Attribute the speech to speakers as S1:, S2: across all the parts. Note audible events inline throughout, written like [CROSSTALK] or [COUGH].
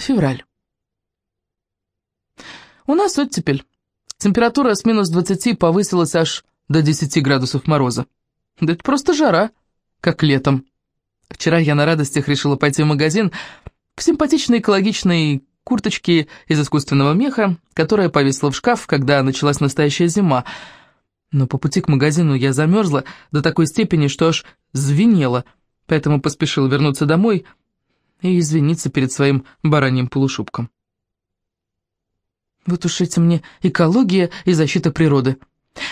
S1: Февраль. У нас оттепель. Температура с минус 20 повысилась аж до 10 градусов мороза. Да это просто жара, как летом. Вчера я на радостях решила пойти в магазин в симпатичной экологичной курточке из искусственного меха, которая повисла в шкаф, когда началась настоящая зима. Но по пути к магазину я замерзла до такой степени, что аж звенела, поэтому поспешила вернуться домой и извиниться перед своим бараньим полушубком. Вот уж эти мне экология и защита природы.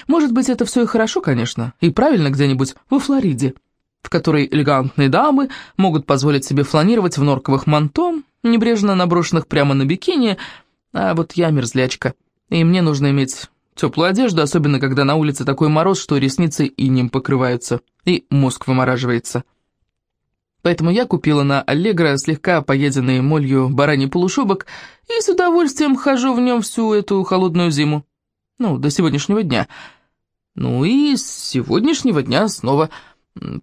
S1: Может быть, это все и хорошо, конечно, и правильно где-нибудь во Флориде, в которой элегантные дамы могут позволить себе фланировать в норковых манто, небрежно наброшенных прямо на бикини, а вот я мерзлячка, и мне нужно иметь теплую одежду, особенно когда на улице такой мороз, что ресницы и ним покрываются, и мозг вымораживается. Поэтому я купила на Аллегро слегка поеденный молью бараний полушубок и с удовольствием хожу в нем всю эту холодную зиму. Ну, до сегодняшнего дня. Ну и с сегодняшнего дня снова,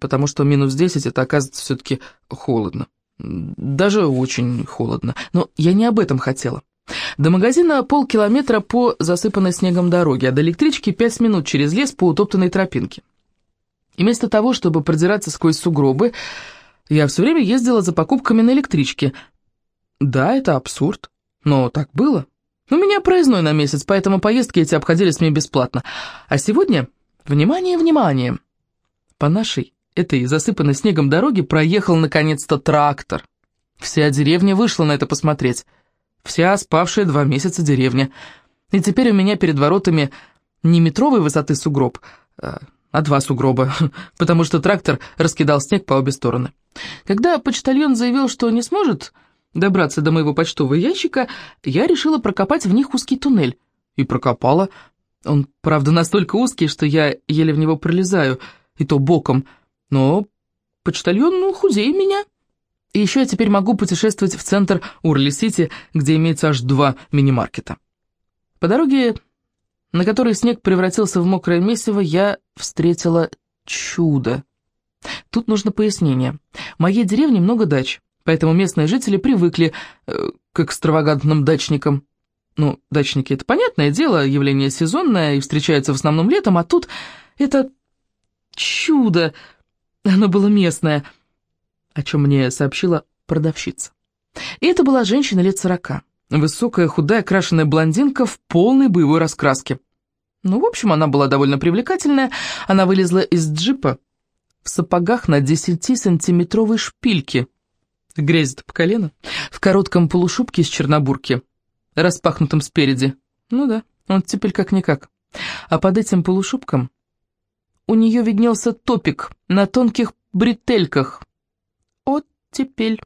S1: потому что минус 10 это оказывается все-таки холодно. Даже очень холодно. Но я не об этом хотела. До магазина полкилометра по засыпанной снегом дороге, а до электрички пять минут через лес по утоптанной тропинке. И вместо того, чтобы продираться сквозь сугробы, я все время ездила за покупками на электричке. Да, это абсурд, но так было. У меня проездной на месяц, поэтому поездки эти обходились мне бесплатно. А сегодня, внимание, внимание, по нашей, этой засыпанной снегом дороге проехал наконец-то трактор. Вся деревня вышла на это посмотреть. Вся спавшая два месяца деревня. И теперь у меня перед воротами не метровой высоты сугроб, а а два сугроба, [LAUGHS] потому что трактор раскидал снег по обе стороны. Когда почтальон заявил, что не сможет добраться до моего почтового ящика, я решила прокопать в них узкий туннель. И прокопала. Он, правда, настолько узкий, что я еле в него пролезаю, и то боком. Но почтальон, ну, худее меня. И еще я теперь могу путешествовать в центр Урли-Сити, где имеется аж два мини-маркета. По дороге на которой снег превратился в мокрое месиво, я встретила чудо. Тут нужно пояснение. В моей деревне много дач, поэтому местные жители привыкли э, к экстравагантным дачникам. Ну, дачники — это понятное дело, явление сезонное и встречается в основном летом, а тут это чудо, оно было местное, о чем мне сообщила продавщица. И это была женщина лет сорока. Высокая, худая, крашеная блондинка в полной боевой раскраске. Ну, в общем, она была довольно привлекательная. Она вылезла из джипа в сапогах на 10-сантиметровой шпильке. Грязит по колено. В коротком полушубке из чернобурки, распахнутом спереди. Ну да, он теперь как-никак. А под этим полушубком у нее виднелся топик на тонких бретельках. Вот теперь.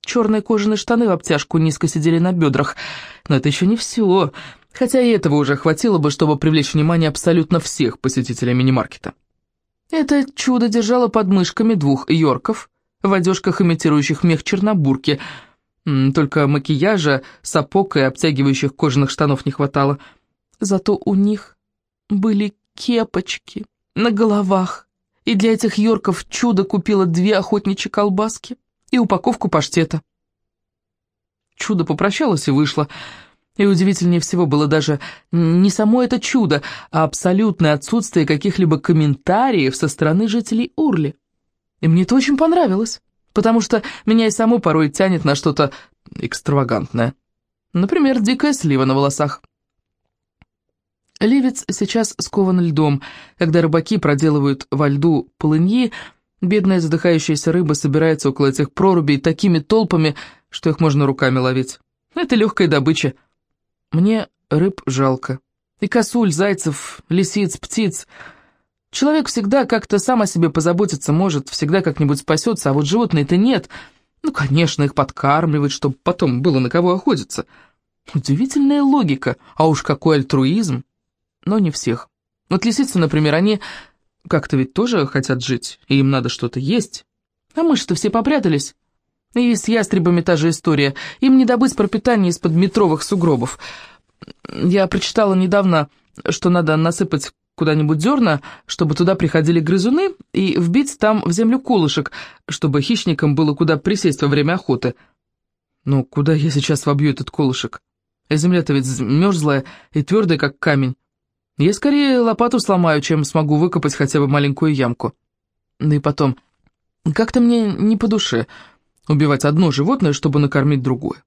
S1: Черные кожаные штаны в обтяжку низко сидели на бедрах. Но это еще не все. Хотя и этого уже хватило бы, чтобы привлечь внимание абсолютно всех посетителей мини-маркета. Это чудо держало под мышками двух йорков в одежках, имитирующих мех чернобурки. Только макияжа, сапог и обтягивающих кожаных штанов не хватало. Зато у них были кепочки на головах. И для этих йорков чудо купила две охотничьи колбаски и упаковку паштета. Чудо попрощалось и вышло. И удивительнее всего было даже не само это чудо, а абсолютное отсутствие каких-либо комментариев со стороны жителей Урли. И мне это очень понравилось, потому что меня и само порой тянет на что-то экстравагантное. Например, дикая слива на волосах. Ливец сейчас скован льдом. Когда рыбаки проделывают во льду полыньи, бедная задыхающаяся рыба собирается около этих прорубей такими толпами, что их можно руками ловить. Это легкая добыча. Мне рыб жалко. И косуль, зайцев, лисиц, птиц. Человек всегда как-то сам о себе позаботиться может, всегда как-нибудь спасется, а вот животные-то нет. Ну, конечно, их подкармливать, чтобы потом было на кого охотиться. Удивительная логика, а уж какой альтруизм. Но не всех. Вот лисицы, например, они как-то ведь тоже хотят жить, и им надо что-то есть. А мыши-то все попрятались. И с ястребами та же история. Им не добыть пропитание из-под метровых сугробов. Я прочитала недавно, что надо насыпать куда-нибудь зерна, чтобы туда приходили грызуны, и вбить там в землю колышек, чтобы хищникам было куда присесть во время охоты. Ну, куда я сейчас вобью этот колышек? Земля-то ведь мерзлая и твердая, как камень. Я скорее лопату сломаю, чем смогу выкопать хотя бы маленькую ямку. Да и потом, как-то мне не по душе убивать одно животное, чтобы накормить другое.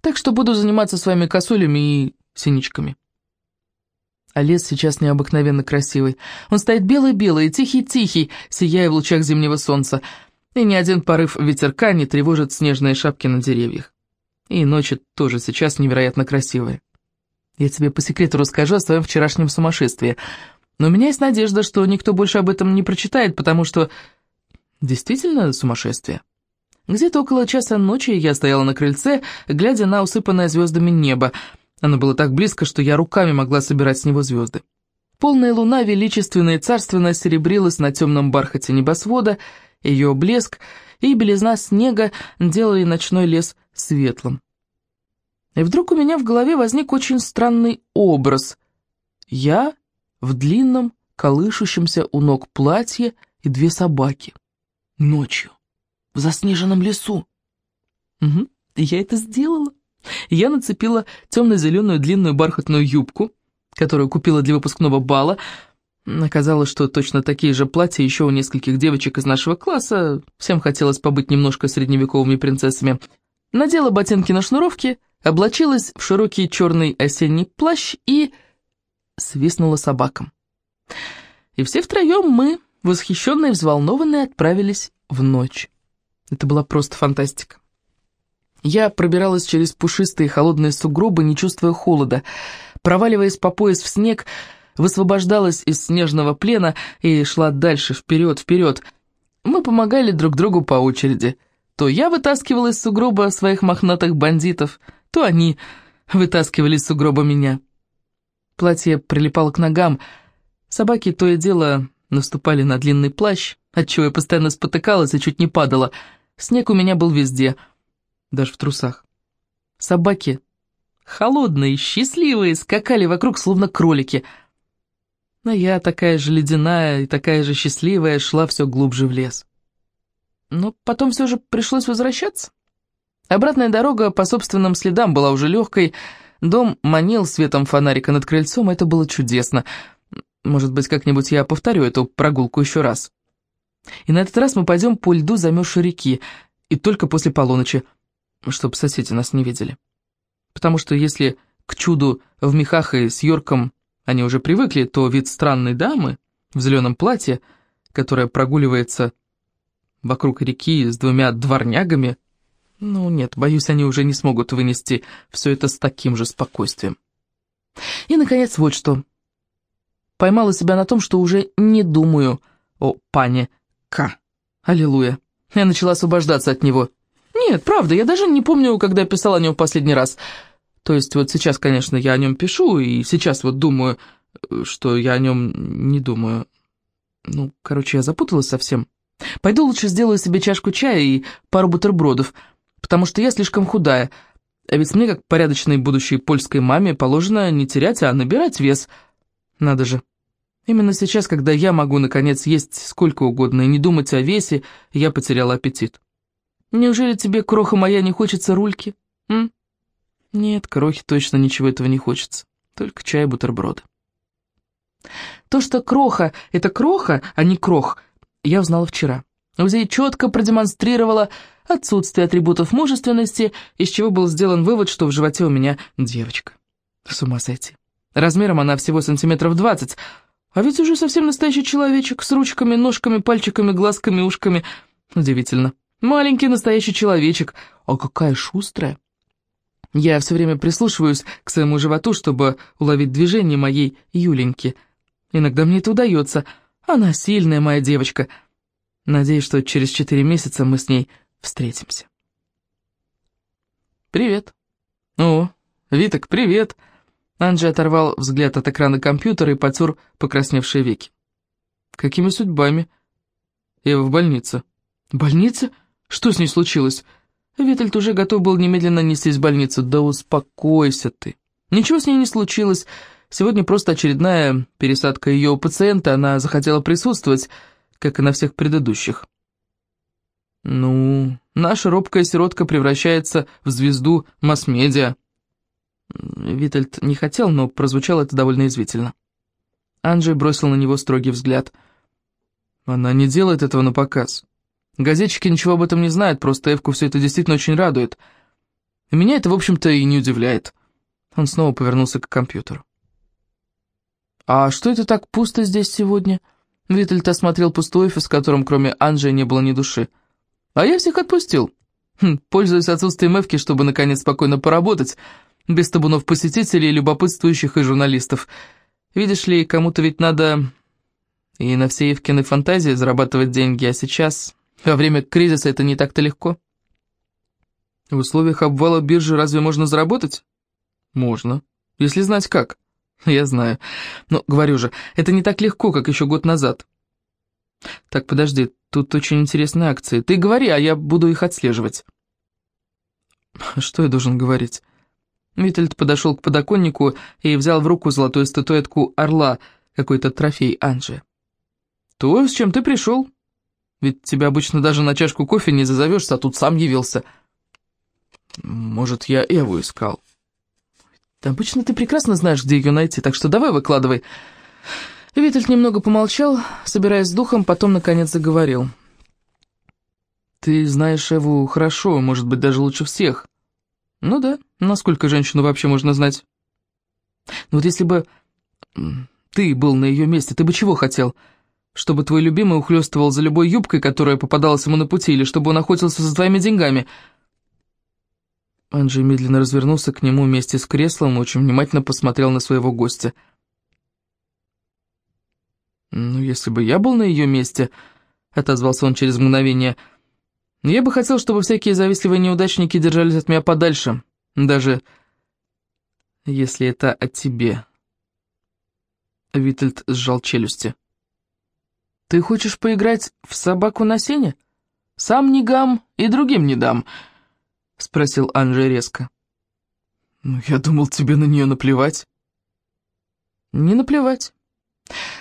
S1: Так что буду заниматься своими косулями и синичками. А лес сейчас необыкновенно красивый. Он стоит белый-белый, тихий-тихий, сияя в лучах зимнего солнца, и ни один порыв ветерка не тревожит снежные шапки на деревьях. И ночи тоже сейчас невероятно красивые. Я тебе по секрету расскажу о своем вчерашнем сумасшествии. Но у меня есть надежда, что никто больше об этом не прочитает, потому что действительно сумасшествие. Где-то около часа ночи я стояла на крыльце, глядя на усыпанное звездами небо. Оно было так близко, что я руками могла собирать с него звезды. Полная луна величественно и царственно серебрилась на темном бархате небосвода, ее блеск и белизна снега делали ночной лес светлым. И вдруг у меня в голове возник очень странный образ. Я в длинном, колышущемся у ног платье и две собаки. Ночью, в заснеженном лесу. Угу, я это сделала. Я нацепила темно-зеленую длинную бархатную юбку, которую купила для выпускного бала. Оказалось, что точно такие же платья еще у нескольких девочек из нашего класса. Всем хотелось побыть немножко средневековыми принцессами. Надела ботинки на шнуровке, облачилась в широкий черный осенний плащ и свистнула собакам. И все втроем мы, восхищенные и взволнованные, отправились в ночь. Это была просто фантастика. Я пробиралась через пушистые холодные сугробы, не чувствуя холода. Проваливаясь по пояс в снег, высвобождалась из снежного плена и шла дальше, вперед, вперед. Мы помогали друг другу по очереди — то я вытаскивала из сугроба своих мохнатых бандитов, то они вытаскивали из сугроба меня. Платье прилипало к ногам, собаки то и дело наступали на длинный плащ, отчего я постоянно спотыкалась и чуть не падала. Снег у меня был везде, даже в трусах. Собаки, холодные, счастливые, скакали вокруг, словно кролики. А я, такая же ледяная и такая же счастливая, шла все глубже в лес. Но потом все же пришлось возвращаться. Обратная дорога по собственным следам была уже легкой, дом манил светом фонарика над крыльцом, это было чудесно. Может быть, как-нибудь я повторю эту прогулку еще раз. И на этот раз мы пойдем по льду замерзшей реки, и только после полуночи, чтобы соседи нас не видели. Потому что если к чуду в мехах и с Йорком они уже привыкли, то вид странной дамы в зеленом платье, которая прогуливается вокруг реки с двумя дворнягами. Ну нет, боюсь, они уже не смогут вынести все это с таким же спокойствием. И, наконец, вот что. Поймала себя на том, что уже не думаю о пане К. Аллилуйя. Я начала освобождаться от него. Нет, правда, я даже не помню, когда писала о нем в последний раз. То есть вот сейчас, конечно, я о нем пишу, и сейчас вот думаю, что я о нем не думаю. Ну, короче, я запуталась совсем. Пойду лучше сделаю себе чашку чая и пару бутербродов, потому что я слишком худая. А ведь мне, как порядочной будущей польской маме, положено не терять, а набирать вес. Надо же. Именно сейчас, когда я могу, наконец, есть сколько угодно и не думать о весе, я потеряла аппетит. Неужели тебе, кроха моя, не хочется рульки? М? Нет, крохи точно ничего этого не хочется. Только чай и бутерброды. То, что кроха — это кроха, а не крох — я узнала вчера. УЗИ четко продемонстрировала отсутствие атрибутов мужественности, из чего был сделан вывод, что в животе у меня девочка. С ума сойти. Размером она всего сантиметров двадцать, а ведь уже совсем настоящий человечек с ручками, ножками, пальчиками, глазками, ушками. Удивительно. Маленький настоящий человечек, а какая шустрая. Я все время прислушиваюсь к своему животу, чтобы уловить движение моей Юленьки. Иногда мне это удается — она сильная моя девочка. Надеюсь, что через четыре месяца мы с ней встретимся. «Привет». «О, Виток, привет». Анджи оторвал взгляд от экрана компьютера и потер покрасневшие веки. «Какими судьбами?» «Ева в больнице». «Больнице? Что с ней случилось?» Витальд уже готов был немедленно нестись в больницу. «Да успокойся ты. Ничего с ней не случилось. Сегодня просто очередная пересадка ее пациента, она захотела присутствовать, как и на всех предыдущих. Ну, наша робкая сиротка превращается в звезду масс-медиа. Витальд не хотел, но прозвучало это довольно извительно. Анджей бросил на него строгий взгляд. Она не делает этого на показ. Газетчики ничего об этом не знают, просто Эвку все это действительно очень радует. Меня это, в общем-то, и не удивляет. Он снова повернулся к компьютеру. «А что это так пусто здесь сегодня?» Витальд осмотрел пустой офис, в котором кроме Анджея не было ни души. А я всех отпустил. Хм, пользуясь отсутствием Эвки, чтобы наконец спокойно поработать, без табунов посетителей, любопытствующих и журналистов. Видишь ли, кому-то ведь надо и на все Евкины фантазии зарабатывать деньги, а сейчас, во время кризиса, это не так-то легко. В условиях обвала биржи разве можно заработать? Можно, если знать как. Я знаю. Но, говорю же, это не так легко, как еще год назад. Так, подожди, тут очень интересные акции. Ты говори, а я буду их отслеживать. Что я должен говорить? Витальд подошел к подоконнику и взял в руку золотую статуэтку орла, какой-то трофей Анжи. То, с чем ты пришел. Ведь тебя обычно даже на чашку кофе не зазовешься, а тут сам явился. Может, я Эву искал. Да обычно ты прекрасно знаешь, где ее найти, так что давай выкладывай. Витальд немного помолчал, собираясь с духом, потом наконец заговорил. «Ты знаешь Эву хорошо, может быть, даже лучше всех». «Ну да, насколько женщину вообще можно знать?» «Ну вот если бы ты был на ее месте, ты бы чего хотел? Чтобы твой любимый ухлёстывал за любой юбкой, которая попадалась ему на пути, или чтобы он охотился за твоими деньгами?» Анджей медленно развернулся к нему вместе с креслом и очень внимательно посмотрел на своего гостя – «Ну, если бы я был на ее месте», — отозвался он через мгновение, — «я бы хотел, чтобы всякие завистливые неудачники держались от меня подальше, даже если это о тебе». Витальд сжал челюсти. «Ты хочешь поиграть в собаку на сене? Сам не гам и другим не дам», — спросил Анжей резко. «Ну, я думал, тебе на нее наплевать». «Не наплевать.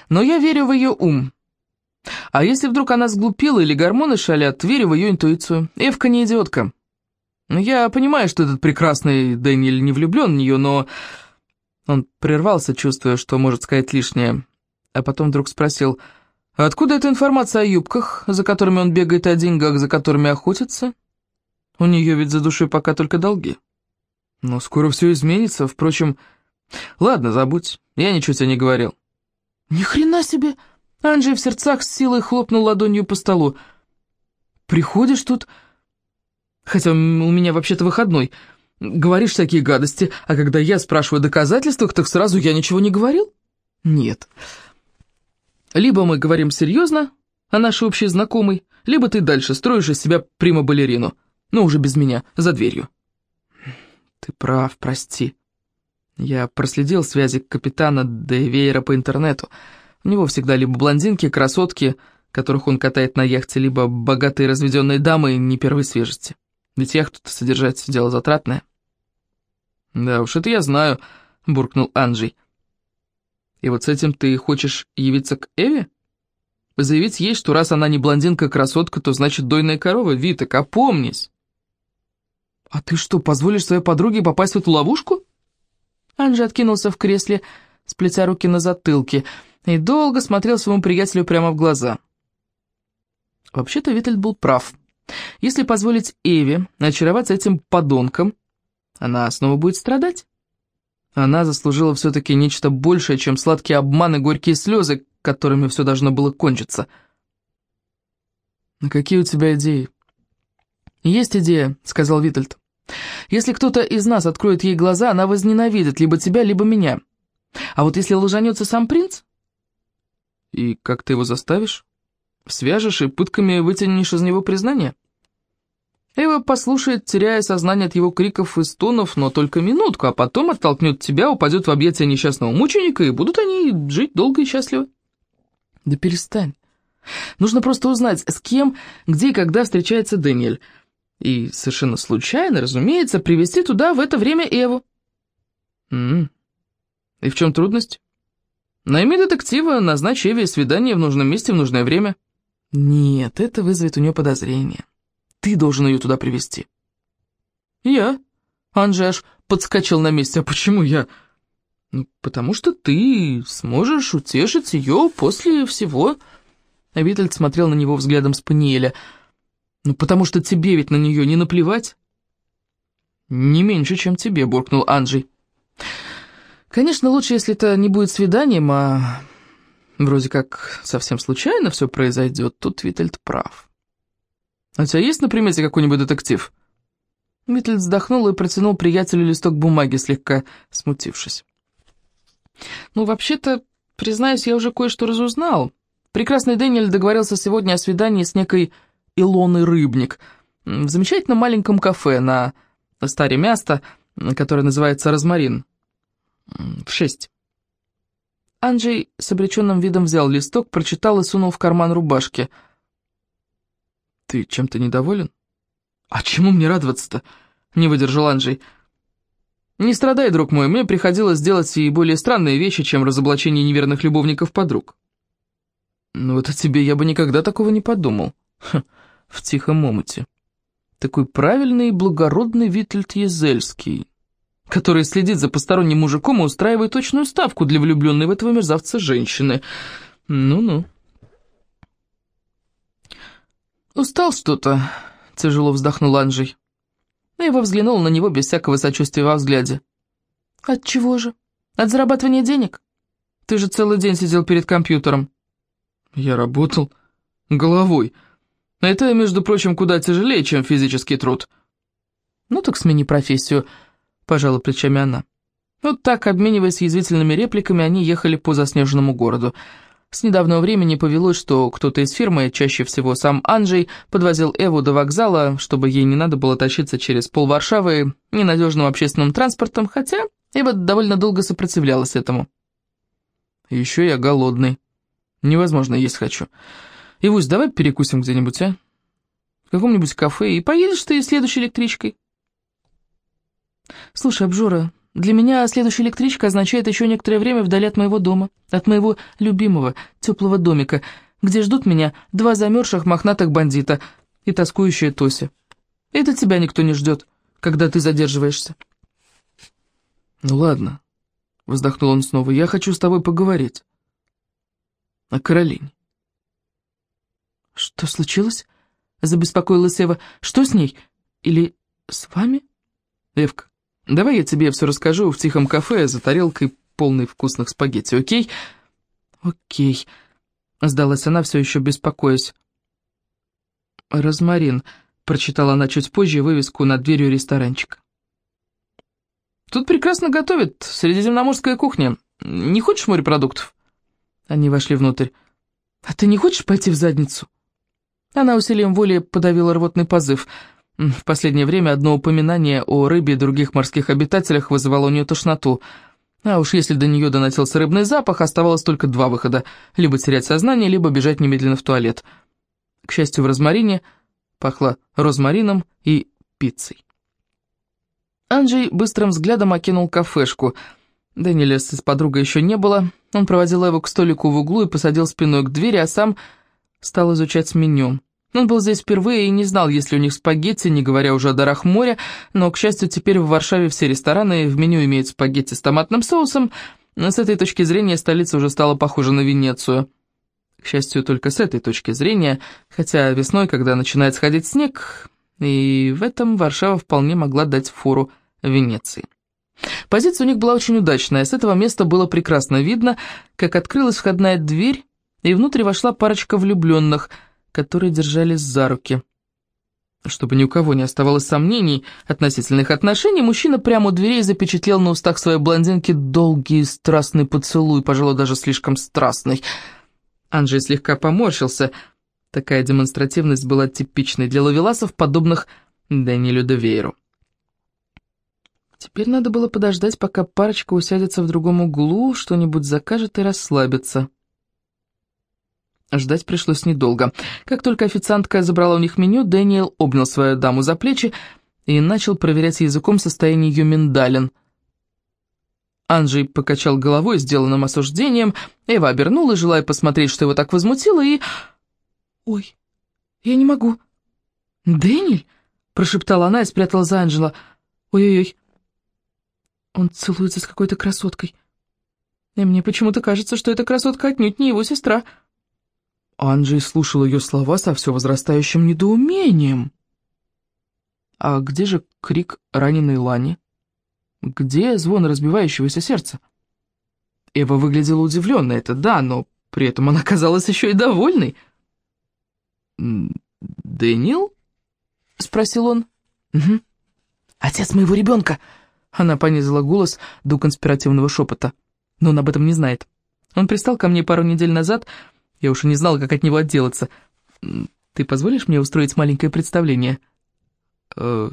S1: Но я верю в ее ум. А если вдруг она сглупила или гормоны шалят, верю в ее интуицию. Эвка не идиотка. Я понимаю, что этот прекрасный Дэниэль не влюблен в нее, но... Он прервался, чувствуя, что может сказать лишнее, а потом вдруг спросил, «Откуда эта информация о юбках, за которыми он бегает, о деньгах, за которыми охотится? У нее ведь за душой пока только долги. Но скоро все изменится, впрочем... Ладно, забудь, я ничего тебе не говорил». «Ни хрена себе!» Анджей в сердцах с силой хлопнул ладонью по столу. «Приходишь тут, хотя у меня вообще-то выходной, говоришь всякие гадости, а когда я спрашиваю о доказательствах, так сразу я ничего не говорил?» «Нет. Либо мы говорим серьезно о нашей общей знакомой, либо ты дальше строишь из себя прима-балерину, но уже без меня, за дверью». «Ты прав, прости». Я проследил связи капитана Девейра по интернету. У него всегда либо блондинки, красотки, которых он катает на яхте, либо богатые разведенные дамы не первой свежести. Ведь яхту-то содержать дело затратное. «Да уж, это я знаю», — буркнул Анджей. «И вот с этим ты хочешь явиться к Эве? Заявить ей, что раз она не блондинка-красотка, то значит дойная корова? Виток, опомнись!» «А ты что, позволишь своей подруге попасть в эту ловушку?» Анжи откинулся в кресле, сплетя руки на затылке, и долго смотрел своему приятелю прямо в глаза. Вообще-то Витальд был прав. Если позволить Эве очароваться этим подонком, она снова будет страдать. Она заслужила все-таки нечто большее, чем сладкие обманы, горькие слезы, которыми все должно было кончиться. «Какие у тебя идеи?» «Есть идея», — сказал Витальд. Если кто-то из нас откроет ей глаза, она возненавидит либо тебя, либо меня. А вот если лжанется сам принц? И как ты его заставишь? Свяжешь и пытками вытянешь из него признание? Эва послушает, теряя сознание от его криков и стонов, но только минутку, а потом оттолкнет тебя, упадет в объятия несчастного мученика, и будут они жить долго и счастливо. Да перестань. Нужно просто узнать, с кем, где и когда встречается Дэниэль и совершенно случайно, разумеется, привести туда в это время Эву. М -м. И в чем трудность? Найми детектива, назначь Эве свидание в нужном месте в нужное время. Нет, это вызовет у нее подозрение. ты должен ее туда привести «Я?» Анжи аж подскочил на месте. «А почему я?» «Ну, потому что ты сможешь утешить ее после всего...» Витальд смотрел на него взглядом Спаниеля. «Ну, потому что тебе ведь на нее не наплевать?» «Не меньше, чем тебе», — буркнул Анджей. «Конечно, лучше, если это не будет свиданием, а вроде как совсем случайно все произойдет. Тут Витальд прав. А у тебя есть на примете какой-нибудь детектив?» Витальд вздохнул и протянул приятелю листок бумаги, слегка смутившись. «Ну, вообще-то, признаюсь, я уже кое-что разузнал. Прекрасный Дэниэль договорился сегодня о свидании с некой Илоной Рыбник в замечательном маленьком кафе на старе место, которое называется «Розмарин». В шесть. Анджей с обреченным видом взял листок, прочитал и сунул в карман рубашки. «Ты чем-то недоволен?» «А чему мне радоваться-то?» — не выдержал Анджей. «Не страдай, друг мой, мне приходилось делать и более странные вещи, чем разоблачение неверных любовников подруг». «Ну вот о тебе я бы никогда такого не подумал. Ха, в тихом омуте. Такой правильный и благородный Витальд Езельский, который следит за посторонним мужиком и устраивает точную ставку для влюбленной в этого мерзавца женщины. Ну-ну». «Устал что-то», — тяжело вздохнул Анджей. Эва взглянул на него без всякого сочувствия во взгляде. «От чего же? От зарабатывания денег? Ты же целый день сидел перед компьютером». «Я работал головой. Это, между прочим, куда тяжелее, чем физический труд». «Ну так смени профессию», — пожала плечами она. Вот так, обмениваясь язвительными репликами, они ехали по заснеженному городу. С недавнего времени повелось, что кто-то из фирмы, чаще всего сам Анджей, подвозил Эву до вокзала, чтобы ей не надо было тащиться через пол Варшавы ненадежным общественным транспортом, хотя Эва довольно долго сопротивлялась этому. «Еще я голодный. Невозможно есть хочу. Ивусь, давай перекусим где-нибудь, а? В каком-нибудь кафе, и поедешь ты следующей электричкой». «Слушай, Обжора, для меня следующая электричка означает еще некоторое время вдали от моего дома, от моего любимого, теплого домика, где ждут меня два замерзших мохнатых бандита и тоскующая Тося. Это тебя никто не ждет, когда ты задерживаешься. «Ну ладно», — вздохнул он снова, — «я хочу с тобой поговорить. О Каролине». «Что случилось?» — забеспокоилась Эва. «Что с ней? Или с вами?» «Эвка, Давай я тебе все расскажу в тихом кафе за тарелкой полной вкусных спагетти, окей?» «Окей», — сдалась она, все еще беспокоясь. «Розмарин», — прочитала она чуть позже вывеску над дверью ресторанчика. «Тут прекрасно готовят, средиземноморская кухня. Не хочешь морепродуктов?» Они вошли внутрь. «А ты не хочешь пойти в задницу?» Она усилием воли подавила рвотный позыв — в последнее время одно упоминание о рыбе и других морских обитателях вызывало у нее тошноту. А уж если до нее доносился рыбный запах, оставалось только два выхода. Либо терять сознание, либо бежать немедленно в туалет. К счастью, в розмарине пахло розмарином и пиццей. Анджей быстрым взглядом окинул кафешку. Дэниеля с подругой еще не было. Он проводил его к столику в углу и посадил спиной к двери, а сам стал изучать меню. Он был здесь впервые и не знал, есть ли у них спагетти, не говоря уже о дарах моря, но, к счастью, теперь в Варшаве все рестораны в меню имеют спагетти с томатным соусом, но с этой точки зрения столица уже стала похожа на Венецию. К счастью, только с этой точки зрения, хотя весной, когда начинает сходить снег, и в этом Варшава вполне могла дать фору Венеции. Позиция у них была очень удачная, с этого места было прекрасно видно, как открылась входная дверь, и внутрь вошла парочка влюбленных – которые держались за руки. Чтобы ни у кого не оставалось сомнений относительно их отношений, мужчина прямо у дверей запечатлел на устах своей блондинки долгий страстный поцелуй, пожалуй, даже слишком страстный. Анджей слегка поморщился. Такая демонстративность была типичной для ловеласов, подобных Дэниелю Девейру. Теперь надо было подождать, пока парочка усядется в другом углу, что-нибудь закажет и расслабится. Ждать пришлось недолго. Как только официантка забрала у них меню, Дэниел обнял свою даму за плечи и начал проверять языком состояние ее миндалин. Анджей покачал головой сделанным осуждением, Эва обернулась, желая посмотреть, что его так возмутило, и... «Ой, я не могу». «Дэниэль?» — прошептала она и спрятала за Анджела. «Ой-ой-ой, он целуется с какой-то красоткой. И мне почему-то кажется, что эта красотка отнюдь не его сестра». Анджей слушал ее слова со все возрастающим недоумением. «А где же крик раненой Лани? Где звон разбивающегося сердца?» Эва выглядела удивленной, это да, но при этом она казалась еще и довольной. «Дэниел?» — спросил он. «Угу. Отец моего ребенка!» Она понизила голос до конспиративного шепота. Но он об этом не знает. Он пристал ко мне пару недель назад, я уж и не знала, как от него отделаться. Ты позволишь мне устроить маленькое представление?» «Э,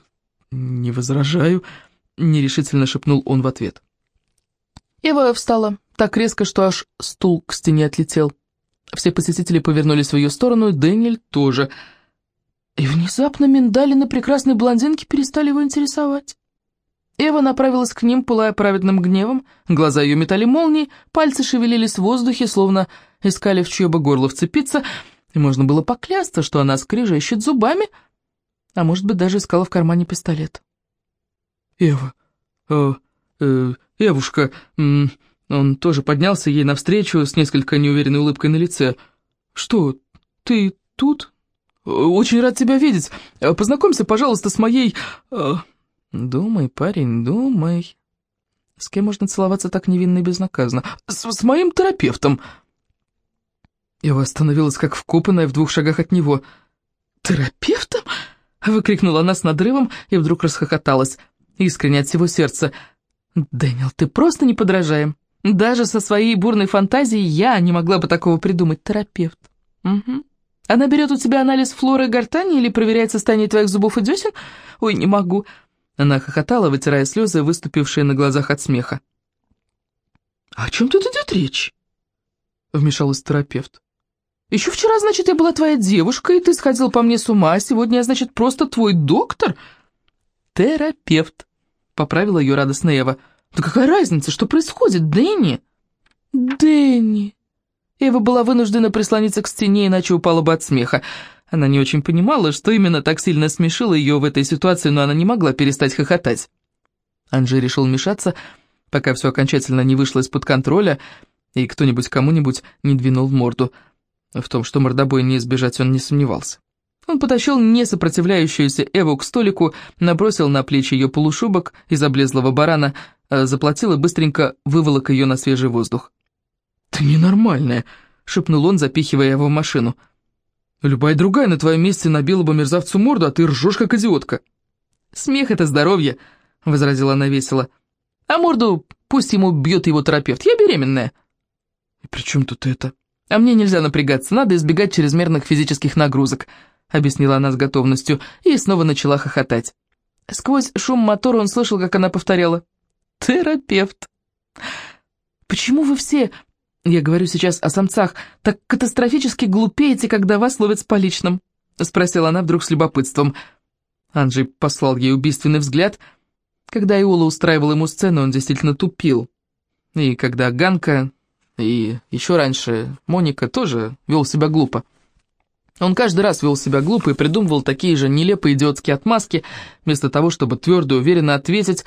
S1: «Не возражаю», — нерешительно шепнул он в ответ. Ева встала так резко, что аж стул к стене отлетел. Все посетители повернулись в ее сторону, и Дэниэль тоже. И внезапно миндалины прекрасной блондинки перестали его интересовать. Эва направилась к ним, пылая праведным гневом, глаза ее метали молнии, пальцы шевелились в воздухе, словно искали в чье бы горло вцепиться, и можно было поклясться, что она скрежещет зубами, а может быть, даже искала в кармане пистолет. «Эва, э, э, Эвушка...» Он тоже поднялся ей навстречу с несколько неуверенной улыбкой на лице. «Что, ты тут? Очень рад тебя видеть. Познакомься, пожалуйста, с моей...» «Думай, парень, думай. С кем можно целоваться так невинно и безнаказанно? С, с моим терапевтом!» Ева остановилась как вкопанная в двух шагах от него. «Терапевтом?» — выкрикнула она с надрывом и вдруг расхохоталась, искренне от всего сердца. «Дэниел, ты просто не подражаем. Даже со своей бурной фантазией я не могла бы такого придумать. Терапевт. Угу. Она берет у тебя анализ флоры и гортани или проверяет состояние твоих зубов и десен? Ой, не могу». Она хохотала, вытирая слезы, выступившие на глазах от смеха. «О чем тут идет речь?» — вмешалась терапевт. «Еще вчера, значит, я была твоя девушка, и ты сходил по мне с ума, а сегодня я, значит, просто твой доктор?» «Терапевт», — поправила ее радостно Эва. «Да какая разница, что происходит, Дэнни?» «Дэнни!» Эва была вынуждена прислониться к стене, иначе упала бы от смеха. Она не очень понимала, что именно так сильно смешило ее в этой ситуации, но она не могла перестать хохотать. Анжи решил вмешаться, пока все окончательно не вышло из-под контроля, и кто-нибудь кому-нибудь не двинул в морду. В том, что мордобой не избежать, он не сомневался. Он потащил несопротивляющуюся Эву к столику, набросил на плечи ее полушубок из облезлого барана, а заплатил и быстренько выволок ее на свежий воздух. «Ты ненормальная», — шепнул он, запихивая его в машину. Любая другая на твоем месте набила бы мерзавцу морду, а ты ржешь, как идиотка». «Смех — это здоровье», — возразила она весело. «А морду пусть ему бьет его терапевт. Я беременная». «И при чем тут это?» «А мне нельзя напрягаться, надо избегать чрезмерных физических нагрузок», — объяснила она с готовностью, и снова начала хохотать. Сквозь шум мотора он слышал, как она повторяла. «Терапевт». «Почему вы все я говорю сейчас о самцах. Так катастрофически глупеете, когда вас ловят с поличным?» — спросила она вдруг с любопытством. Анджей послал ей убийственный взгляд. Когда Иола устраивал ему сцену, он действительно тупил. И когда Ганка, и еще раньше Моника тоже вел себя глупо. Он каждый раз вел себя глупо и придумывал такие же нелепые идиотские отмазки, вместо того, чтобы твердо и уверенно ответить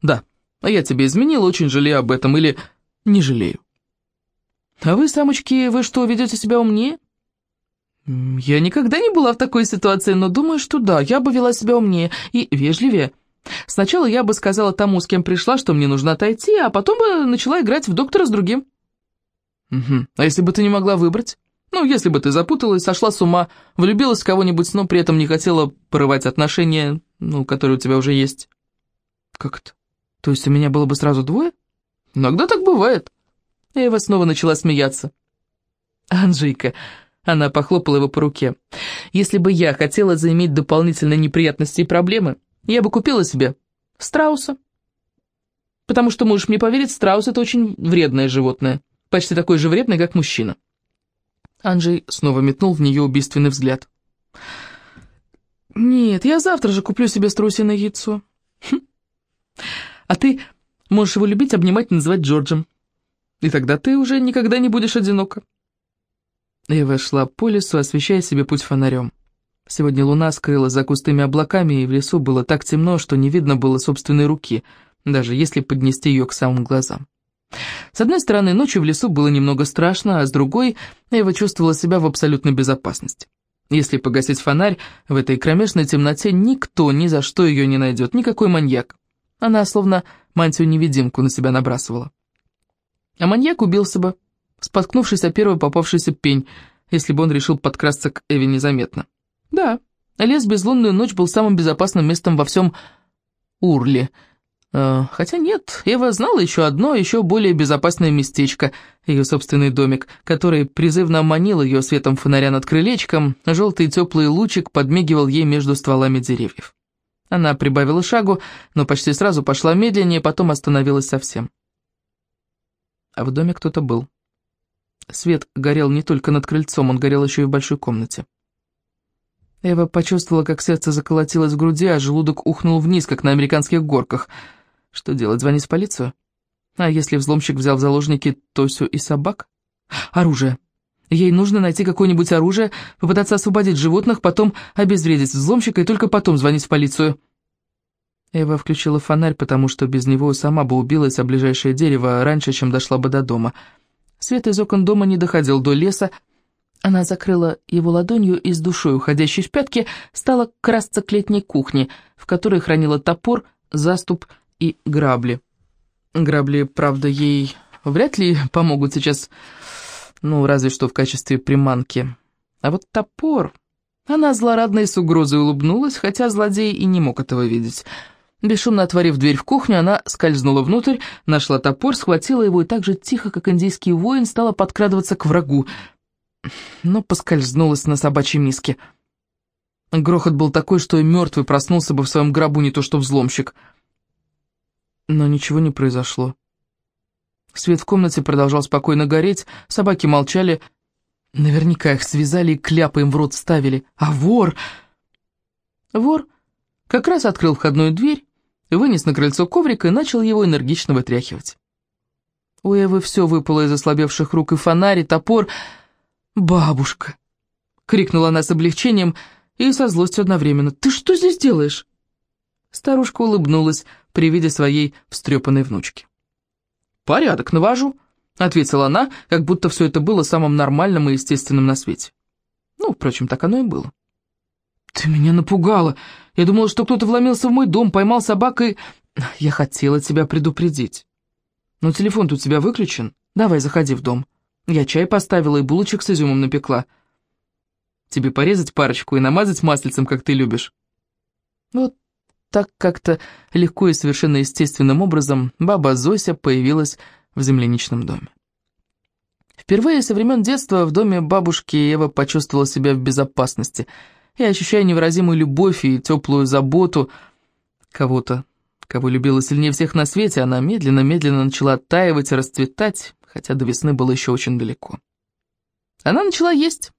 S1: «Да, а я тебе изменил, очень жалею об этом» или «Не жалею». «А вы, самочки, вы что, ведете себя умнее?» «Я никогда не была в такой ситуации, но думаю, что да, я бы вела себя умнее и вежливее. Сначала я бы сказала тому, с кем пришла, что мне нужно отойти, а потом бы начала играть в доктора с другим». «Угу. А если бы ты не могла выбрать? Ну, если бы ты запуталась, сошла с ума, влюбилась в кого-нибудь, но при этом не хотела порывать отношения, ну, которые у тебя уже есть». «Как это? То есть у меня было бы сразу двое?» «Иногда так бывает». Эва снова начала смеяться. «Анжейка», — она похлопала его по руке, — «если бы я хотела заиметь дополнительные неприятности и проблемы, я бы купила себе страуса. Потому что, можешь мне поверить, страус — это очень вредное животное, почти такое же вредное, как мужчина». Анжей снова метнул в нее убийственный взгляд. «Нет, я завтра же куплю себе страусиное яйцо. Хм. А ты можешь его любить, обнимать и называть Джорджем и тогда ты уже никогда не будешь одинока». Эва шла по лесу, освещая себе путь фонарем. Сегодня луна скрылась за густыми облаками, и в лесу было так темно, что не видно было собственной руки, даже если поднести ее к самым глазам. С одной стороны, ночью в лесу было немного страшно, а с другой, Эва чувствовала себя в абсолютной безопасности. Если погасить фонарь, в этой кромешной темноте никто ни за что ее не найдет, никакой маньяк. Она словно мантию-невидимку на себя набрасывала. А маньяк убился бы, споткнувшись о первый попавшийся пень, если бы он решил подкрасться к Эве незаметно. Да, лес безлунную ночь был самым безопасным местом во всем Урле. Э, хотя нет, Эва знала еще одно, еще более безопасное местечко, ее собственный домик, который призывно манил ее светом фонаря над крылечком, желтый теплый лучик подмигивал ей между стволами деревьев. Она прибавила шагу, но почти сразу пошла медленнее, потом остановилась совсем. А в доме кто-то был. Свет горел не только над крыльцом, он горел еще и в большой комнате. Эва почувствовала, как сердце заколотилось в груди, а желудок ухнул вниз, как на американских горках. Что делать, звонить в полицию? А если взломщик взял в заложники Тосю и собак? Оружие. Ей нужно найти какое-нибудь оружие, попытаться освободить животных, потом обезвредить взломщика и только потом звонить в полицию. Эва включила фонарь, потому что без него сама бы убилась о ближайшее дерево раньше, чем дошла бы до дома. Свет из окон дома не доходил до леса, она закрыла его ладонью и с душой, уходящей в пятки, стала красться к летней кухне, в которой хранила топор, заступ и грабли. Грабли, правда, ей вряд ли помогут сейчас, ну, разве что в качестве приманки. А вот топор... Она злорадно и с угрозой улыбнулась, хотя злодей и не мог этого видеть. Бесшумно отворив дверь в кухню, она скользнула внутрь, нашла топор, схватила его и так же тихо, как индийский воин, стала подкрадываться к врагу — но поскользнулась на собачьей миске. Грохот был такой, что и мертвый проснулся бы в своем гробу, не то что взломщик. Но ничего не произошло. Свет в комнате продолжал спокойно гореть, собаки молчали. Наверняка их связали и кляпы им в рот ставили. А вор... Вор как раз открыл входную дверь, вынес на крыльцо коврик и начал его энергично вытряхивать. У Эвы все выпало из ослабевших рук, и фонарь, и топор... «Бабушка!» — крикнула она с облегчением и со злостью одновременно. «Ты что здесь делаешь?» Старушка улыбнулась при виде своей встрепанной внучки. «Порядок навожу», — ответила она, как будто все это было самым нормальным и естественным на свете. Ну, впрочем, так оно и было. «Ты меня напугала. Я думала, что кто-то вломился в мой дом, поймал собак и...» «Я хотела тебя предупредить. Но телефон тут у тебя выключен. Давай, заходи в дом». Я чай поставила и булочек с изюмом напекла. Тебе порезать парочку и намазать маслицем, как ты любишь?» Вот так как-то легко и совершенно естественным образом баба Зося появилась в земляничном доме. Впервые со времен детства в доме бабушки Ева почувствовала себя в безопасности и, ощущая невыразимую любовь и теплую заботу кого-то, кого любила сильнее всех на свете, она медленно-медленно начала оттаивать и расцветать, хотя до весны было еще очень далеко. Она начала есть.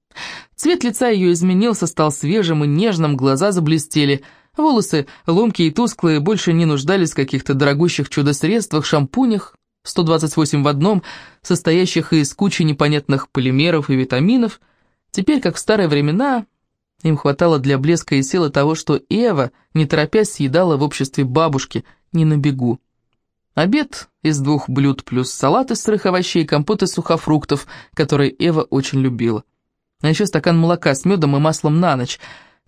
S1: Цвет лица ее изменился, стал свежим и нежным, глаза заблестели. Волосы, ломкие и тусклые, больше не нуждались в каких-то дорогущих чудо-средствах, шампунях, 128 в одном, состоящих из кучи непонятных полимеров и витаминов. Теперь, как в старые времена, им хватало для блеска и силы того, что Эва, не торопясь, съедала в обществе бабушки, не на бегу. Обед из двух блюд плюс салат из сырых овощей и компот из сухофруктов, который Эва очень любила. А еще стакан молока с медом и маслом на ночь.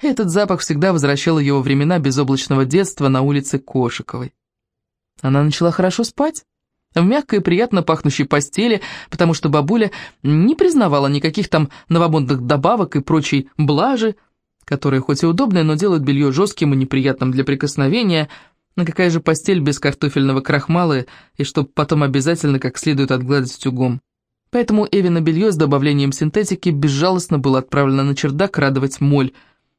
S1: Этот запах всегда возвращал ее во времена безоблачного детства на улице Кошиковой. Она начала хорошо спать, в мягкой и приятно пахнущей постели, потому что бабуля не признавала никаких там новомодных добавок и прочей блажи, которые хоть и удобные, но делают белье жестким и неприятным для прикосновения – но какая же постель без картофельного крахмала, и чтоб потом обязательно как следует отгладить утюгом. Поэтому Эвина белье с добавлением синтетики безжалостно было отправлено на чердак радовать моль,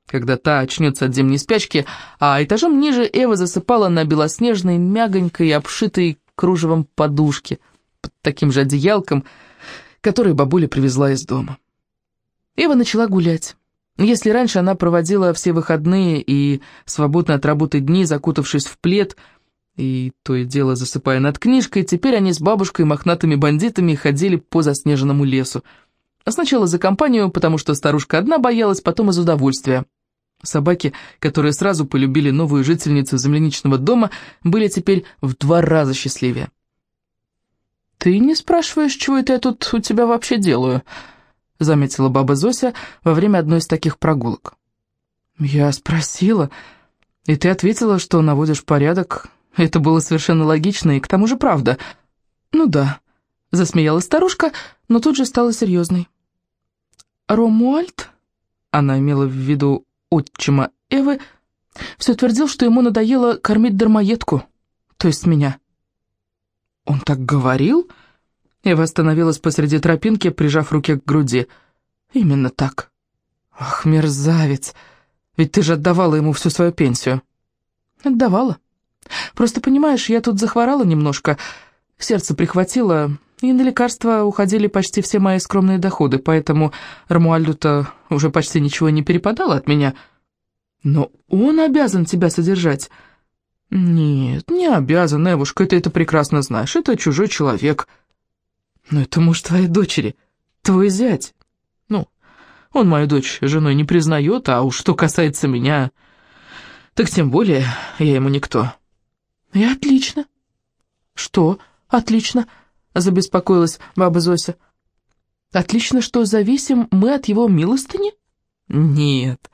S1: когда та очнется от зимней спячки, а этажом ниже Эва засыпала на белоснежной, мягонькой, обшитой кружевом подушке, под таким же одеялком, который бабуля привезла из дома. Эва начала гулять. Если раньше она проводила все выходные и свободно от работы дни, закутавшись в плед, и то и дело засыпая над книжкой, теперь они с бабушкой и мохнатыми бандитами ходили по заснеженному лесу. Сначала за компанию, потому что старушка одна боялась, потом из удовольствия. Собаки, которые сразу полюбили новую жительницу земляничного дома, были теперь в два раза счастливее. «Ты не спрашиваешь, чего это я тут у тебя вообще делаю?» — заметила баба Зося во время одной из таких прогулок. «Я спросила, и ты ответила, что наводишь порядок. Это было совершенно логично и к тому же правда». «Ну да», — засмеялась старушка, но тут же стала серьезной. «Ромуальд?» — она имела в виду отчима Эвы, все твердил, что ему надоело кормить дармоедку, то есть меня. «Он так говорил?» Эва остановилась посреди тропинки, прижав руки к груди. «Именно так». «Ах, мерзавец! Ведь ты же отдавала ему всю свою пенсию». «Отдавала. Просто, понимаешь, я тут захворала немножко, сердце прихватило, и на лекарства уходили почти все мои скромные доходы, поэтому Рамуальду-то уже почти ничего не перепадало от меня. Но он обязан тебя содержать». «Нет, не обязан, Эвушка, ты это прекрасно знаешь, это чужой человек». «Но это муж твоей дочери, твой зять. Ну, он мою дочь женой не признает, а уж что касается меня, так тем более я ему никто». «И отлично». «Что отлично?» — забеспокоилась баба Зося. «Отлично, что зависим мы от его милостыни?» «Нет».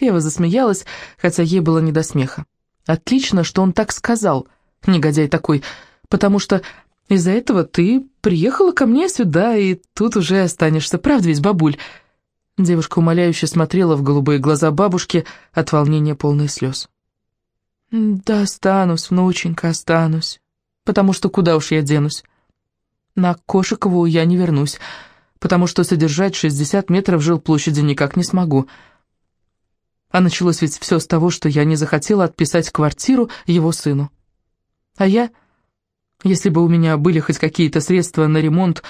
S1: Ева засмеялась, хотя ей было не до смеха. «Отлично, что он так сказал, негодяй такой, потому что из-за этого ты приехала ко мне сюда, и тут уже останешься, правда ведь, бабуль?» Девушка умоляюще смотрела в голубые глаза бабушки от волнения полные слез. «Да останусь, внученька, останусь, потому что куда уж я денусь?» На Кошикову я не вернусь, потому что содержать 60 метров жилплощади никак не смогу. А началось ведь все с того, что я не захотела отписать квартиру его сыну. А я, если бы у меня были хоть какие-то средства на ремонт,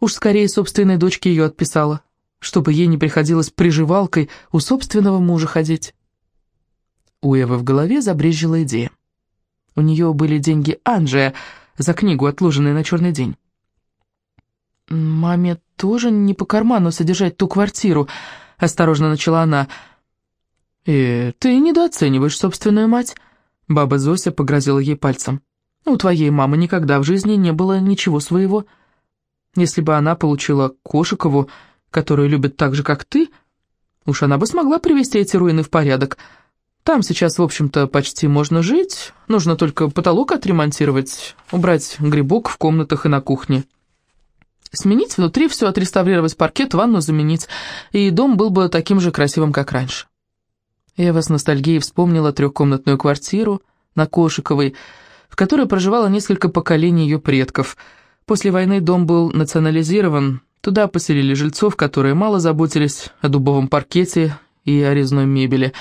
S1: уж скорее собственной дочке ее отписала, чтобы ей не приходилось приживалкой у собственного мужа ходить. У Эвы в голове забрежила идея. У нее были деньги Анджия за книгу, отложенные на черный день. «Маме тоже не по карману содержать ту квартиру», — осторожно начала она. «И «Э, ты недооцениваешь собственную мать», — баба Зося погрозила ей пальцем. «У твоей мамы никогда в жизни не было ничего своего. Если бы она получила Кошикову, которую любит так же, как ты, уж она бы смогла привести эти руины в порядок. Там сейчас, в общем-то, почти можно жить, нужно только потолок отремонтировать, убрать грибок в комнатах и на кухне». Сменить внутри все, отреставрировать паркет, ванну заменить, и дом был бы таким же красивым, как раньше. Ева с ностальгией вспомнила трехкомнатную квартиру на Кошиковой, в которой проживало несколько поколений ее предков. После войны дом был национализирован, туда поселили жильцов, которые мало заботились о дубовом паркете и о резной мебели.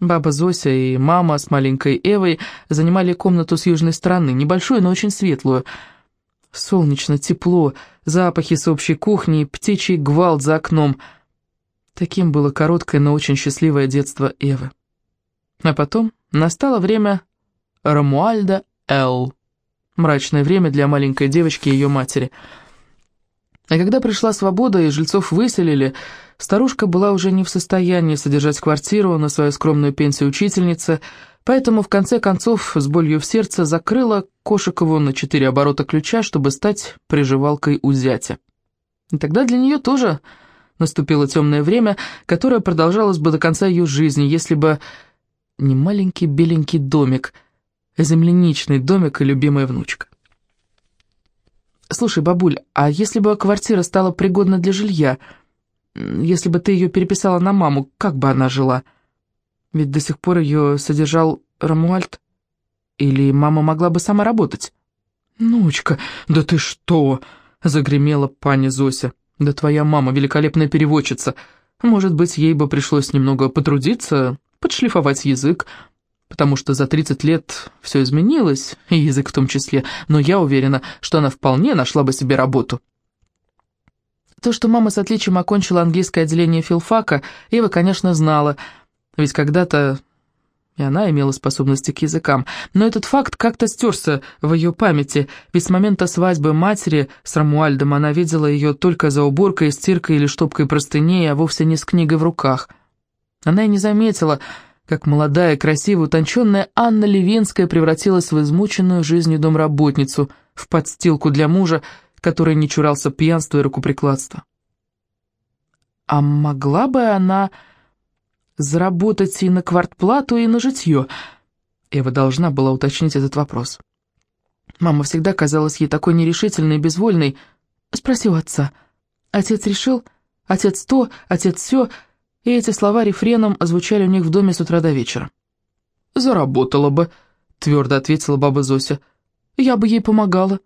S1: Баба Зося и мама с маленькой Эвой занимали комнату с южной стороны, небольшую, но очень светлую – Солнечно, тепло, запахи с общей кухни, птичий гвалт за окном. Таким было короткое, но очень счастливое детство Эвы. А потом настало время Рамуальда Л. Мрачное время для маленькой девочки и ее матери. А когда пришла свобода и жильцов выселили, старушка была уже не в состоянии содержать квартиру на свою скромную пенсию учительницы, Поэтому, в конце концов, с болью в сердце закрыла Кошикову на четыре оборота ключа, чтобы стать приживалкой у зятя. И тогда для нее тоже наступило темное время, которое продолжалось бы до конца ее жизни, если бы не маленький беленький домик, а земляничный домик и любимая внучка. «Слушай, бабуль, а если бы квартира стала пригодна для жилья, если бы ты ее переписала на маму, как бы она жила?» Ведь до сих пор ее содержал Рамуальд. Или мама могла бы сама работать? «Нучка, да ты что?» — загремела пани Зося. «Да твоя мама великолепная переводчица. Может быть, ей бы пришлось немного потрудиться, подшлифовать язык, потому что за 30 лет все изменилось, и язык в том числе, но я уверена, что она вполне нашла бы себе работу». То, что мама с отличием окончила английское отделение филфака, Ева, конечно, знала — ведь когда-то и она имела способности к языкам. Но этот факт как-то стерся в ее памяти, ведь с момента свадьбы матери с Рамуальдом она видела ее только за уборкой, стиркой или штопкой простыней, а вовсе не с книгой в руках. Она и не заметила, как молодая, красивая, утонченная Анна Левинская превратилась в измученную жизнью домработницу, в подстилку для мужа, который не чурался пьянства и рукоприкладства. А могла бы она заработать и на квартплату, и на житье? Эва должна была уточнить этот вопрос. Мама всегда казалась ей такой нерешительной и безвольной. Спроси у отца. Отец решил, отец то, отец все, и эти слова рефреном звучали у них в доме с утра до вечера. «Заработала бы», — твердо ответила баба Зося. «Я бы ей помогала.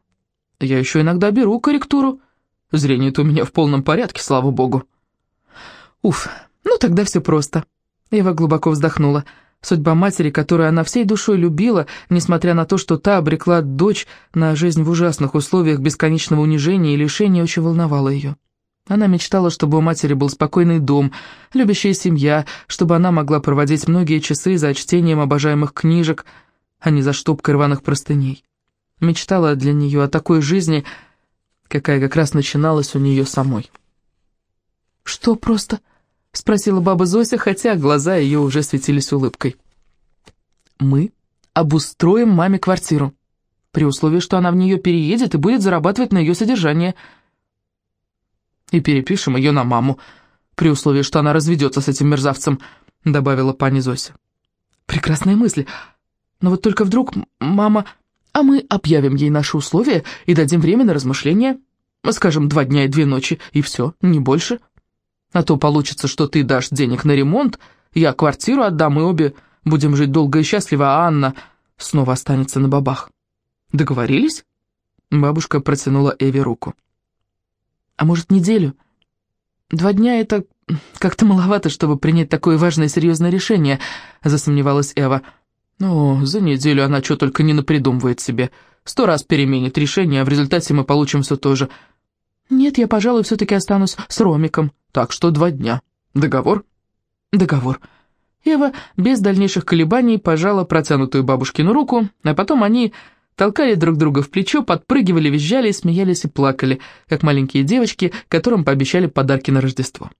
S1: Я еще иногда беру корректуру. Зрение-то у меня в полном порядке, слава богу». Уф, ну тогда все просто. Ева глубоко вздохнула. Судьба матери, которую она всей душой любила, несмотря на то, что та обрекла дочь на жизнь в ужасных условиях бесконечного унижения и лишения, очень волновала ее. Она мечтала, чтобы у матери был спокойный дом, любящая семья, чтобы она могла проводить многие часы за чтением обожаемых книжек, а не за штопкой рваных простыней. Мечтала для нее о такой жизни, какая как раз начиналась у нее самой. «Что просто?» — спросила баба Зося, хотя глаза ее уже светились улыбкой. «Мы обустроим маме квартиру, при условии, что она в нее переедет и будет зарабатывать на ее содержание. И перепишем ее на маму, при условии, что она разведется с этим мерзавцем», — добавила пани Зося. «Прекрасная мысль. Но вот только вдруг мама... А мы объявим ей наши условия и дадим время на размышления. Скажем, два дня и две ночи, и все, не больше». А то получится, что ты дашь денег на ремонт, я квартиру отдам, и обе будем жить долго и счастливо, а Анна снова останется на бабах. Договорились?» Бабушка протянула Эве руку. «А может, неделю? Два дня — это как-то маловато, чтобы принять такое важное серьезное решение», — засомневалась Эва. «Ну, за неделю она что только не напридумывает себе. Сто раз переменит решение, а в результате мы получим все то же. «Нет, я, пожалуй, все-таки останусь с Ромиком, так что два дня. Договор?» «Договор». Ева без дальнейших колебаний пожала протянутую бабушкину руку, а потом они толкали друг друга в плечо, подпрыгивали, визжали, смеялись и плакали, как маленькие девочки, которым пообещали подарки на Рождество.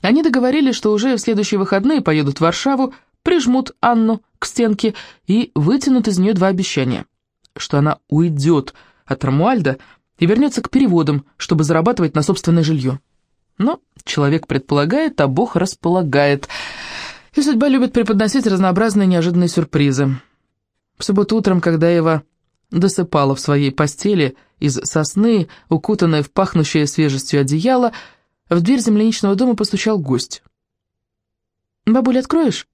S1: Они договорились, что уже в следующие выходные поедут в Варшаву, прижмут Анну к стенке и вытянут из нее два обещания. Что она уйдет от Рамуальда, и вернется к переводам, чтобы зарабатывать на собственное жилье. Но человек предполагает, а Бог располагает. И судьба любит преподносить разнообразные неожиданные сюрпризы. В субботу утром, когда Ева досыпала в своей постели из сосны, укутанная в пахнущее свежестью одеяло, в дверь земляничного дома постучал гость. «Бабуль, откроешь?»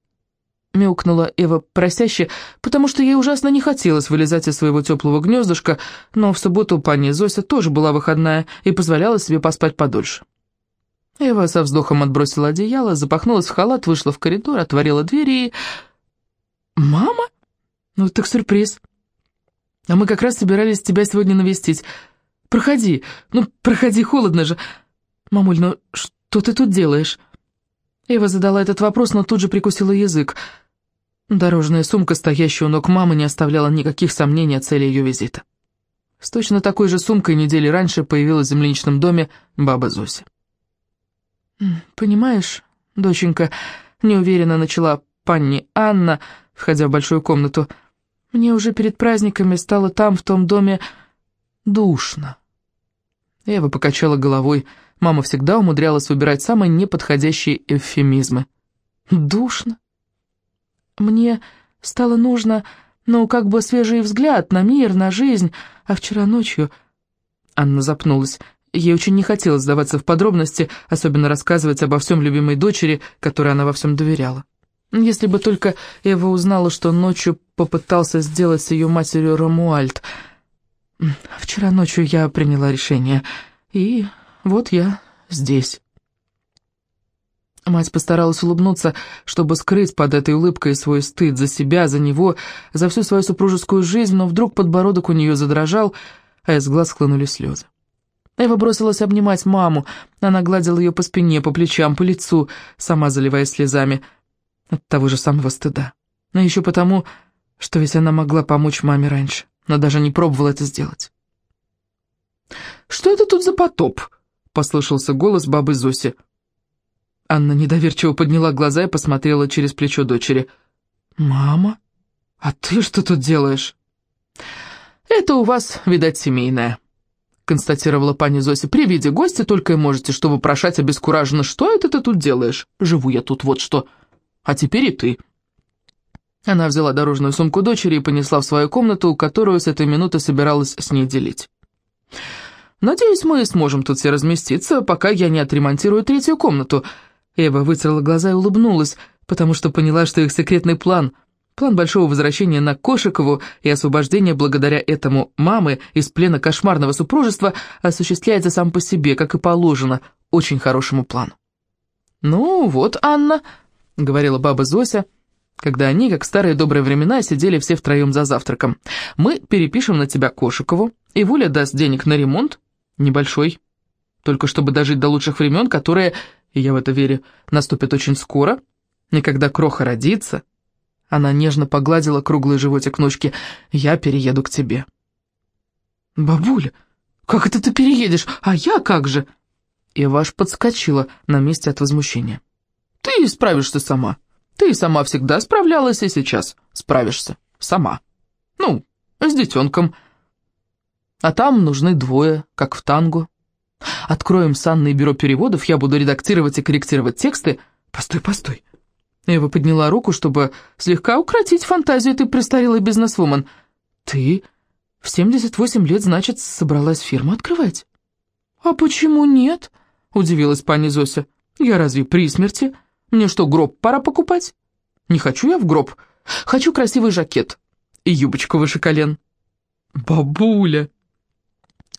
S1: Мяукнула Эва просяще, потому что ей ужасно не хотелось вылезать из своего теплого гнездышка, но в субботу пани Зося тоже была выходная и позволяла себе поспать подольше. Эва со вздохом отбросила одеяло, запахнулась в халат, вышла в коридор, отворила дверь и... «Мама? Ну так сюрприз. А мы как раз собирались тебя сегодня навестить. Проходи, ну проходи, холодно же. Мамуль, ну что ты тут делаешь?» Эва задала этот вопрос, но тут же прикусила язык. Дорожная сумка, стоящая у ног мамы, не оставляла никаких сомнений о цели ее визита. С точно такой же сумкой недели раньше появилась в земляничном доме баба Зося. «Понимаешь, доченька», — неуверенно начала панни Анна, входя в большую комнату, «мне уже перед праздниками стало там, в том доме, душно». Эва покачала головой, — Мама всегда умудрялась выбирать самые неподходящие эвфемизмы. «Душно. Мне стало нужно, ну, как бы свежий взгляд на мир, на жизнь, а вчера ночью...» Анна запнулась. Ей очень не хотелось сдаваться в подробности, особенно рассказывать обо всем любимой дочери, которой она во всем доверяла. Если бы только Эва узнала, что ночью попытался сделать с ее матерью Рамуальд. Вчера ночью я приняла решение, и вот я здесь». Мать постаралась улыбнуться, чтобы скрыть под этой улыбкой свой стыд за себя, за него, за всю свою супружескую жизнь, но вдруг подбородок у нее задрожал, а из глаз хлынули слезы. Эва бросилась обнимать маму, она гладила ее по спине, по плечам, по лицу, сама заливаясь слезами от того же самого стыда. Но еще потому, что ведь она могла помочь маме раньше, но даже не пробовала это сделать. «Что это тут за потоп?» — послышался голос бабы Зоси. Анна недоверчиво подняла глаза и посмотрела через плечо дочери. «Мама, а ты что тут делаешь?» «Это у вас, видать, семейное», — констатировала пани Зося. «При виде гостя только и можете, что вопрошать обескураженно, что это ты тут делаешь? Живу я тут, вот что. А теперь и ты». Она взяла дорожную сумку дочери и понесла в свою комнату, которую с этой минуты собиралась с ней делить. «Надеюсь, мы сможем тут все разместиться, пока я не отремонтирую третью комнату». Эва вытерла глаза и улыбнулась, потому что поняла, что их секретный план, план большого возвращения на Кошикову и освобождения благодаря этому мамы из плена кошмарного супружества осуществляется сам по себе, как и положено, очень хорошему плану. «Ну вот, Анна», — говорила баба Зося, — когда они, как старые добрые времена, сидели все втроем за завтраком. «Мы перепишем на тебя Кошикову, и Вуля даст денег на ремонт, небольшой, только чтобы дожить до лучших времен, которые, я в это верю, наступят очень скоро, и когда Кроха родится...» Она нежно погладила круглый животик ночки. «Я перееду к тебе». «Бабуля, как это ты переедешь? А я как же?» Иваш подскочила на месте от возмущения. «Ты справишься сама». Ты сама всегда справлялась и сейчас справишься. Сама. Ну, с детенком. А там нужны двое, как в танго. Откроем с Анной бюро переводов, я буду редактировать и корректировать тексты. Постой, постой. Эва подняла руку, чтобы слегка укротить фантазию этой престарелой бизнесвумен. Ты в 78 лет, значит, собралась фирму открывать? А почему нет? Удивилась пани Зося. Я разве при смерти? Мне что, гроб пора покупать? Не хочу я в гроб. Хочу красивый жакет и юбочку выше колен. Бабуля!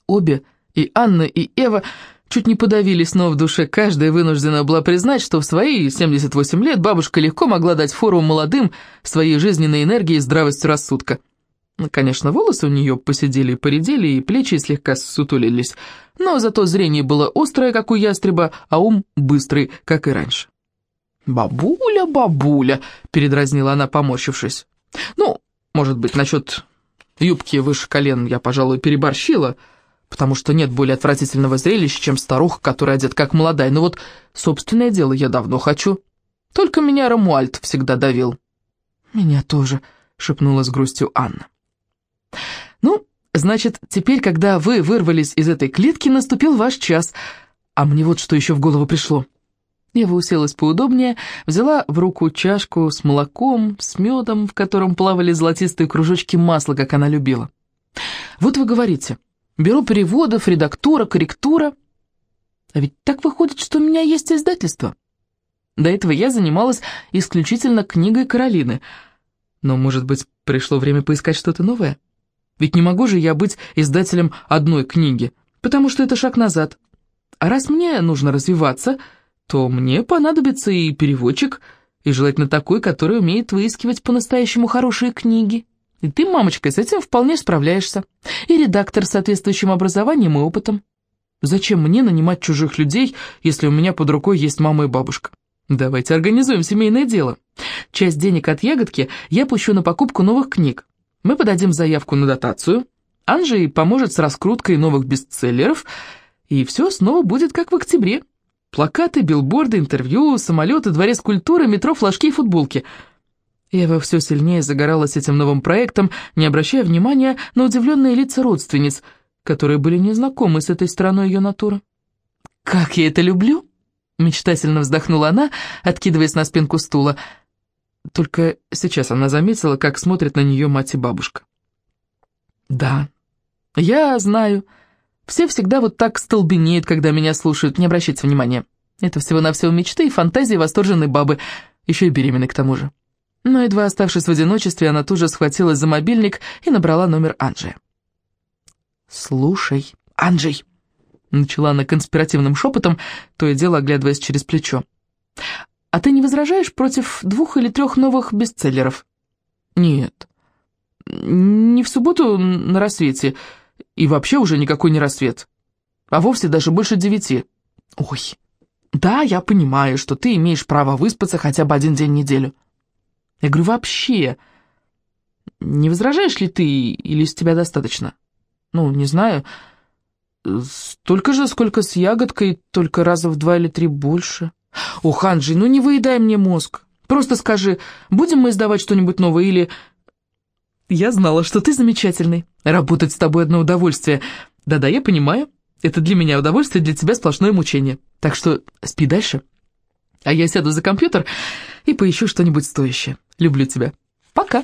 S1: Обе, и Анна, и Эва, чуть не подавились, но в душе каждая вынуждена была признать, что в свои 78 лет бабушка легко могла дать фору молодым своей жизненной энергией и здравостью рассудка. Ну, конечно, волосы у нее посидели и поредели, и плечи слегка сутулились, но зато зрение было острое, как у ястреба, а ум быстрый, как и раньше. «Бабуля, бабуля!» — передразнила она, поморщившись. «Ну, может быть, насчет юбки выше колен я, пожалуй, переборщила, потому что нет более отвратительного зрелища, чем старуха, которая одет как молодая. Но вот собственное дело я давно хочу. Только меня Рамуальд всегда давил». «Меня тоже», — шепнула с грустью Анна. «Ну, значит, теперь, когда вы вырвались из этой клетки, наступил ваш час. А мне вот что еще в голову пришло». Ева уселась поудобнее, взяла в руку чашку с молоком, с медом, в котором плавали золотистые кружочки масла, как она любила. «Вот вы говорите, беру переводов, редактура, корректура. А ведь так выходит, что у меня есть издательство. До этого я занималась исключительно книгой Каролины. Но, может быть, пришло время поискать что-то новое? Ведь не могу же я быть издателем одной книги, потому что это шаг назад. А раз мне нужно развиваться то мне понадобится и переводчик, и желательно такой, который умеет выискивать по-настоящему хорошие книги. И ты, мамочка, с этим вполне справляешься. И редактор с соответствующим образованием и опытом. Зачем мне нанимать чужих людей, если у меня под рукой есть мама и бабушка? Давайте организуем семейное дело. Часть денег от ягодки я пущу на покупку новых книг. Мы подадим заявку на дотацию. Анжей поможет с раскруткой новых бестселлеров, и все снова будет как в октябре. Плакаты, билборды, интервью, самолеты, дворец культуры, метро, флажки и футболки. Ева все сильнее загоралась этим новым проектом, не обращая внимания на удивленные лица родственниц, которые были незнакомы с этой стороной ее натуры. «Как я это люблю!» — мечтательно вздохнула она, откидываясь на спинку стула. Только сейчас она заметила, как смотрят на нее мать и бабушка. «Да, я знаю», все всегда вот так столбенеют, когда меня слушают, не обращайте внимания. Это всего-навсего мечты и фантазии восторженной бабы, еще и беременной к тому же. Но едва оставшись в одиночестве, она тут же схватилась за мобильник и набрала номер Анджи. «Слушай, Анджей!» — начала она конспиративным шепотом, то и дело оглядываясь через плечо. «А ты не возражаешь против двух или трех новых бестселлеров?» «Нет, не в субботу на рассвете», и вообще уже никакой не рассвет. А вовсе даже больше девяти. Ой, да, я понимаю, что ты имеешь право выспаться хотя бы один день в неделю. Я говорю, вообще, не возражаешь ли ты или с тебя достаточно? Ну, не знаю, столько же, сколько с ягодкой, только раза в два или три больше. Ох, Анджей, ну не выедай мне мозг. Просто скажи, будем мы издавать что-нибудь новое или... Я знала, что ты замечательный. Работать с тобой одно удовольствие. Да-да, я понимаю. Это для меня удовольствие, для тебя сплошное мучение. Так что спи дальше. А я сяду за компьютер и поищу что-нибудь стоящее. Люблю тебя. Пока.